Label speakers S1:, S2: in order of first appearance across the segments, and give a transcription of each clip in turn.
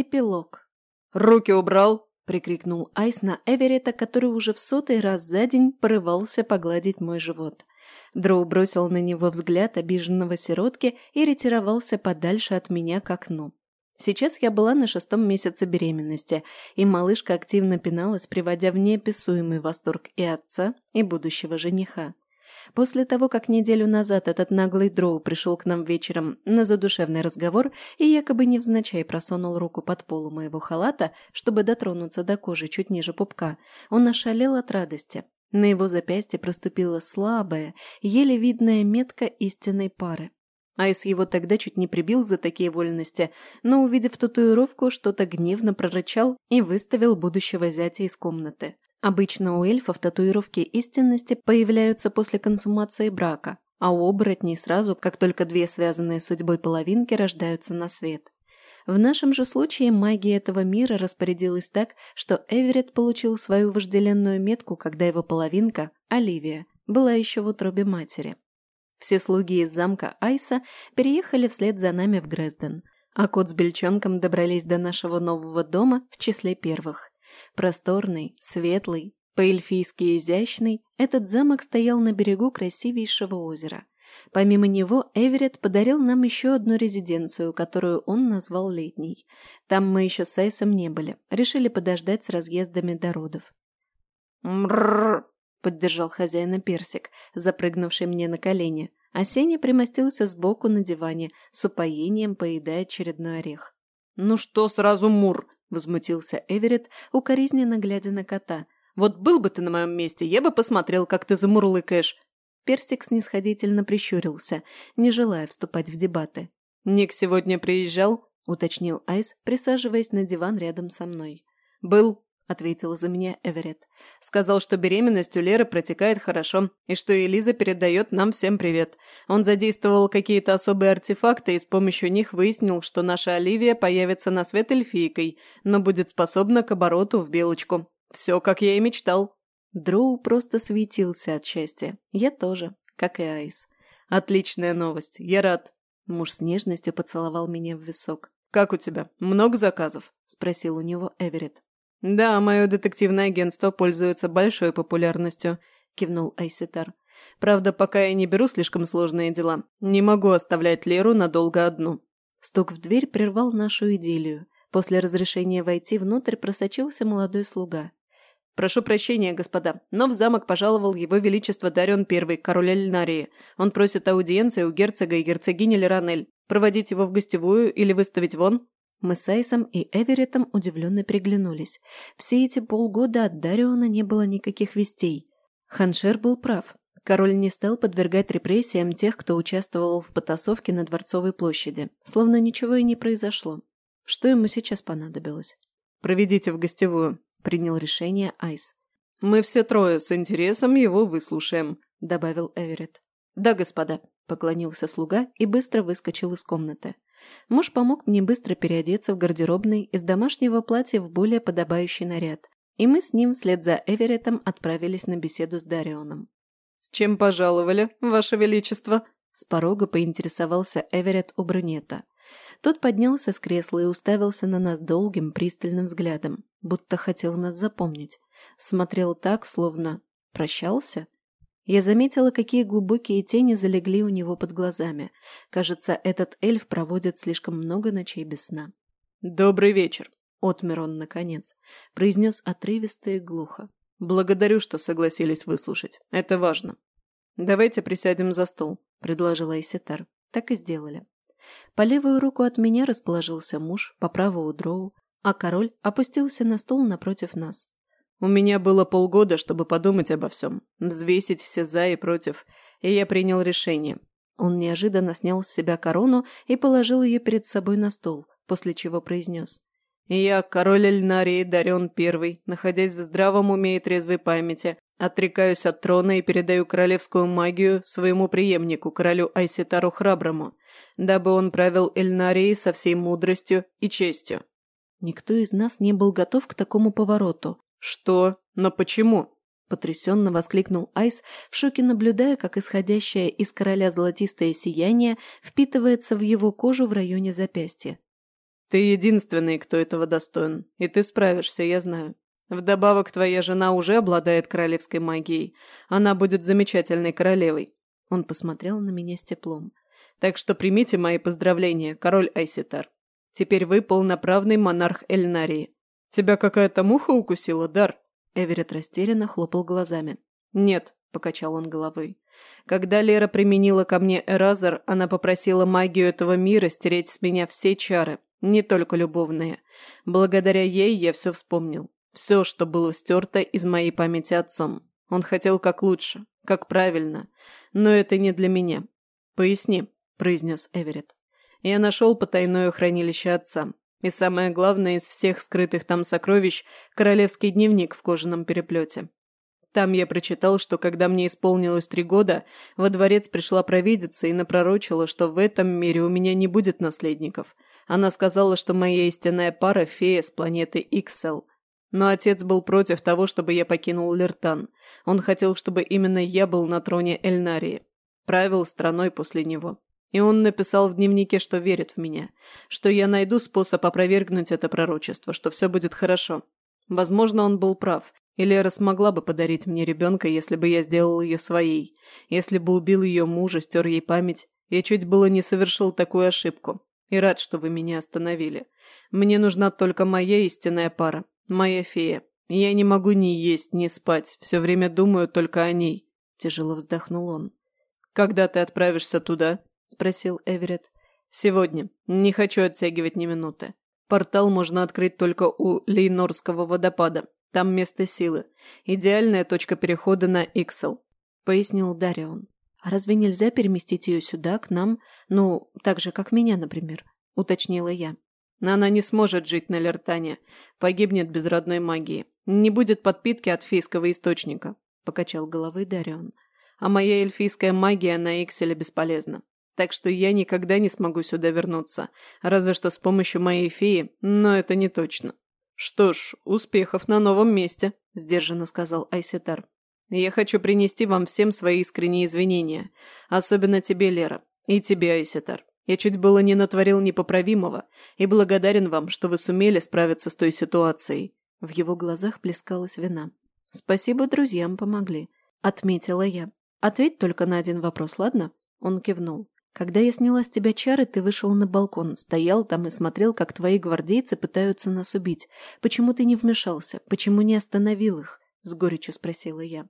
S1: Эпилог.
S2: «Руки убрал!»
S1: – прикрикнул Айс на Эверета, который уже в сотый раз за день порывался погладить мой живот. Дроу бросил на него взгляд обиженного сиротки и ретировался подальше от меня к окну. Сейчас я была на шестом месяце беременности, и малышка активно пиналась, приводя в неописуемый восторг и отца, и будущего жениха. После того, как неделю назад этот наглый дроу пришел к нам вечером на задушевный разговор и якобы невзначай просунул руку под полу моего халата, чтобы дотронуться до кожи чуть ниже пупка, он ошалел от радости. На его запястье проступила слабая, еле видная метка истинной пары. Айс его тогда чуть не прибил за такие вольности, но, увидев татуировку, что-то гневно прорычал и выставил будущего зятя из комнаты. Обычно у эльфов татуировки истинности появляются после консумации брака, а у оборотней сразу, как только две связанные судьбой половинки рождаются на свет. В нашем же случае магия этого мира распорядилась так, что Эверетт получил свою вожделенную метку, когда его половинка, Оливия, была еще в утробе матери. Все слуги из замка Айса переехали вслед за нами в Грезден, а кот с бельчонком добрались до нашего нового дома в числе первых. Просторный, светлый, по-эльфийски изящный, этот замок стоял на берегу красивейшего озера. Помимо него, Эверетт подарил нам еще одну резиденцию, которую он назвал летней. Там мы еще с Айсом не были, решили подождать с разъездами до родов.
S2: «Мрррр!»
S1: – поддержал хозяина Персик, запрыгнувший мне на колени, а Сеня примостился сбоку на диване, с упоением поедая очередной орех.
S2: «Ну что сразу мур?»
S1: – возмутился Эверетт, укоризненно глядя на кота.
S2: «Вот был бы ты на моем месте, я бы посмотрел, как ты замурлыкаешь».
S1: Персик снисходительно прищурился, не желая вступать в дебаты.
S2: «Ник сегодня приезжал?»
S1: – уточнил Айс, присаживаясь на диван рядом со мной.
S2: «Был»,
S1: ответил за меня Эверетт.
S2: «Сказал, что беременность у Леры протекает хорошо, и что Элиза передает нам всем привет. Он задействовал какие-то особые артефакты и с помощью них выяснил, что наша Оливия появится на свет эльфийкой, но будет способна к обороту в белочку. Все, как я и мечтал».
S1: Дроу просто светился от счастья. Я тоже, как и Айс.
S2: «Отличная новость, я рад».
S1: Муж с нежностью поцеловал меня в висок.
S2: «Как у тебя? Много заказов?»
S1: – спросил у него Эверетт.
S2: «Да, мое детективное агентство пользуется большой популярностью», – кивнул Айситар. «Правда, пока я не беру слишком сложные дела. Не могу оставлять Леру надолго одну».
S1: Стук в дверь прервал нашу идиллию. После разрешения войти внутрь просочился молодой слуга.
S2: «Прошу прощения, господа, но в замок пожаловал его величество Дарион I, король Эльнарии. Он просит аудиенции у герцога и герцогини Леранель. Проводить его в гостевую или выставить вон?»
S1: Мы с Айсом и Эвереттом удивленно приглянулись. Все эти полгода от Дариона не было никаких вестей. Ханшер был прав. Король не стал подвергать репрессиям тех, кто участвовал в потасовке на Дворцовой площади, словно ничего и не произошло. Что ему сейчас понадобилось?
S2: «Проведите в гостевую», – принял решение Айс.
S1: «Мы все трое с интересом его выслушаем», – добавил Эверетт. «Да, господа», – поклонился слуга и быстро выскочил из комнаты. Муж помог мне быстро переодеться в гардеробный из домашнего платья в более подобающий наряд, и мы с ним вслед за Эвереттом отправились на беседу с Дарионом.
S2: «С чем пожаловали, Ваше Величество?»
S1: С порога поинтересовался Эверетт у брюнета. Тот поднялся с кресла и уставился на нас долгим, пристальным взглядом, будто хотел нас запомнить. Смотрел так, словно прощался я заметила, какие глубокие тени залегли у него под глазами. Кажется, этот эльф проводит слишком много ночей без сна.
S2: «Добрый вечер», —
S1: отмер он наконец. Произнес отрывисто и глухо.
S2: «Благодарю, что согласились выслушать. Это важно. Давайте присядем за стол», — предложила Айсетар.
S1: Так и сделали. По левую руку от меня расположился муж, по правую дроу, а король опустился на стол напротив нас.
S2: У меня было полгода, чтобы подумать обо всем, взвесить все за и против, и я принял решение.
S1: Он неожиданно снял с себя корону и положил ее перед собой на стол, после чего произнес.
S2: «Я, король Эльнарии, Дарен Первый, находясь в здравом уме и трезвой памяти, отрекаюсь от трона и передаю королевскую магию своему преемнику, королю Айситару Храброму, дабы он правил Эльнарией со всей мудростью и честью».
S1: Никто из нас не был готов к такому повороту.
S2: «Что? Но почему?»
S1: – потрясенно воскликнул Айс, в шоке наблюдая, как исходящее из короля золотистое сияние впитывается в его кожу в районе запястья.
S2: Ты единственный, кто этого достоин, и ты справишься, я знаю. Вдобавок, твоя жена уже обладает королевской магией. Она будет замечательной королевой». Он посмотрел на меня с теплом. «Так что примите мои поздравления, король Айситар. Теперь вы полноправный монарх Эльнарии. Тебя какая-то муха укусила, Дар?» Эверет растерянно хлопал глазами. «Нет», – покачал он головой. «Когда Лера применила ко мне Эразер, она попросила магию этого мира стереть с меня все чары, не только любовные. Благодаря ей я все вспомнил. Все, что было стерто из моей памяти отцом. Он хотел как лучше, как правильно. Но это не для меня. Поясни, произнес Эверетт. Я нашел потайное хранилище отца. И самое главное из всех скрытых там сокровищ – королевский дневник в кожаном переплете. Там я прочитал, что когда мне исполнилось три года, во дворец пришла провидица и напророчила, что в этом мире у меня не будет наследников. Она сказала, что моя истинная пара – фея с планеты Иксел – но отец был против того, чтобы я покинул Лертан. Он хотел, чтобы именно я был на троне Эльнарии. Правил страной после него. И он написал в дневнике, что верит в меня, что я найду способ опровергнуть это пророчество, что все будет хорошо. Возможно, он был прав, и Лера смогла бы подарить мне ребенка, если бы я сделал ее своей, если бы убил ее мужа, стер ей память. Я чуть было не совершил такую ошибку. И рад, что вы меня остановили. Мне нужна только моя истинная пара, «Моя фея, я не могу ни есть, ни спать, все время думаю только о ней», – тяжело вздохнул он. «Когда ты отправишься туда?» – спросил Эверетт. «Сегодня. Не хочу оттягивать ни минуты. Портал можно открыть только у Лейнорского водопада. Там место силы. Идеальная точка перехода на Иксел», – пояснил Дарион. «А разве нельзя переместить ее сюда, к нам? Ну, так же, как меня, например?» – уточнила я. Она не сможет жить на Лертане. Погибнет без родной магии. Не будет подпитки от фейского источника», – покачал головой Дарион. «А моя эльфийская магия на Икселе бесполезна. Так что я никогда не смогу сюда вернуться. Разве что с помощью моей феи, но это не точно». «Что ж, успехов на новом месте», – сдержанно сказал Айсетар. «Я хочу принести вам всем свои искренние извинения. Особенно тебе, Лера. И тебе, Айсетар. Я чуть было не натворил непоправимого и благодарен вам, что вы сумели справиться с той ситуацией». В его глазах плескалась вина. «Спасибо, друзьям помогли», — отметила я. «Ответь только на один вопрос, ладно?» Он кивнул. «Когда я сняла с тебя чары, ты вышел на балкон, стоял там и смотрел, как твои гвардейцы пытаются нас убить. Почему ты не вмешался? Почему не остановил их?» — с горечью спросила я.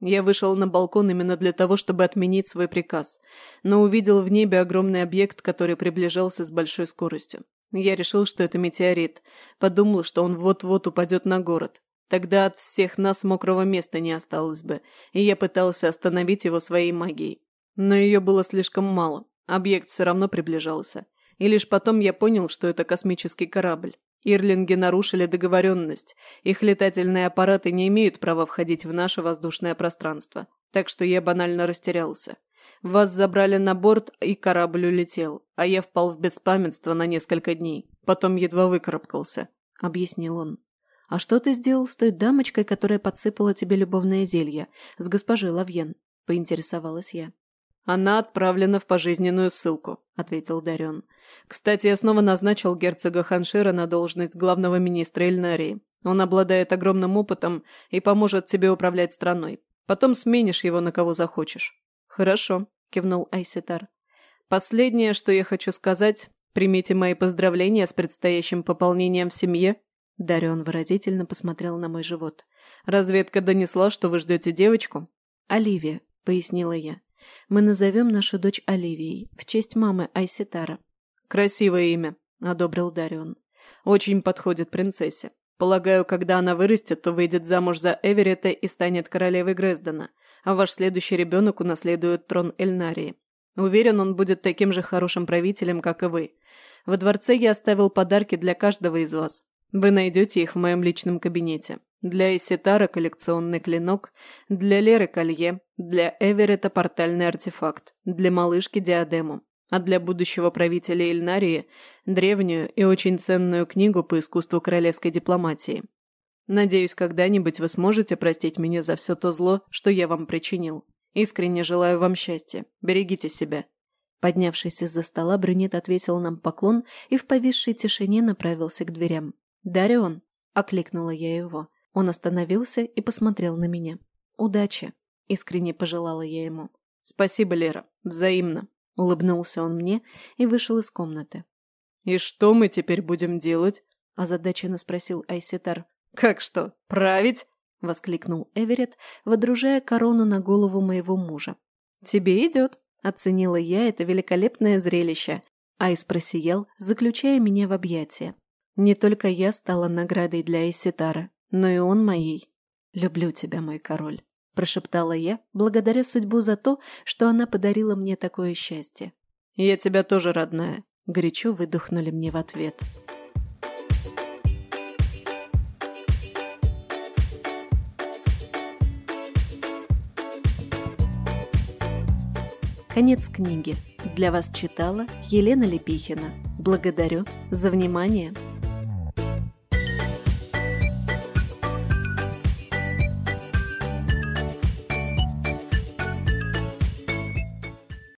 S2: Я вышел на балкон именно для того, чтобы отменить свой приказ, но увидел в небе огромный объект, который приближался с большой скоростью. Я решил, что это метеорит. Подумал, что он вот-вот упадет на город. Тогда от всех нас мокрого места не осталось бы, и я пытался остановить его своей магией. Но ее было слишком мало. Объект все равно приближался. И лишь потом я понял, что это космический корабль. Ирлинги нарушили договоренность. Их летательные аппараты не имеют права входить в наше воздушное пространство. Так что я банально растерялся. Вас забрали на борт, и корабль улетел, а я впал в беспамятство на несколько дней. Потом едва выкарабкался», — объяснил он. «А что ты сделал с той дамочкой, которая подсыпала тебе любовное зелье, с госпожой Лавьен?» — поинтересовалась я. «Она отправлена в пожизненную ссылку», — ответил Дарен. «Кстати, я снова назначил герцога Ханшира на должность главного министра Эльнарии. Он обладает огромным опытом и поможет тебе управлять страной. Потом сменишь его на кого захочешь». «Хорошо», — кивнул Айситар. «Последнее, что я хочу сказать, примите мои поздравления с предстоящим пополнением в семье». Дарион выразительно посмотрел на мой живот. «Разведка донесла, что вы ждете девочку?» «Оливия», — пояснила я. Мы назовем нашу дочь Оливией, в честь мамы Айситара». «Красивое имя», — одобрил Дарион. «Очень подходит принцессе. Полагаю, когда она вырастет, то выйдет замуж за Эверетта и станет королевой Грездена, а ваш следующий ребенок унаследует трон Эльнарии. Уверен, он будет таким же хорошим правителем, как и вы. Во дворце я оставил подарки для каждого из вас. Вы найдете их в моем личном кабинете. Для Иситара коллекционный клинок, для Леры колье, для Эверета портальный артефакт, для малышки диадему, а для будущего правителя Ильнарии – древнюю и очень ценную книгу по искусству королевской дипломатии. Надеюсь, когда-нибудь вы сможете простить меня за все то зло, что я вам причинил. Искренне желаю вам счастья. Берегите себя.
S1: Поднявшись из-за стола, брюнет ответил нам поклон и в повисшей тишине направился к дверям. «Дарион!» – окликнула я его. Он остановился и посмотрел на меня. «Удачи!» – искренне пожелала я ему.
S2: «Спасибо, Лера. Взаимно!» – улыбнулся он мне и вышел из комнаты. «И что мы теперь будем делать?» – озадаченно спросил Айситар. «Как что, править?» – воскликнул Эверетт, водружая корону на голову моего мужа.
S1: «Тебе идет», – оценила я это великолепное зрелище. Айс просиял, заключая меня в объятия. Не только я стала наградой для Айситара, но и он моей. «Люблю тебя, мой король», – прошептала я, благодаря судьбу за то, что она подарила мне такое счастье.
S2: «Я тебя тоже, родная», – горячо выдохнули мне в ответ.
S1: Конец книги. Для вас читала Елена Лепихина. Благодарю за внимание.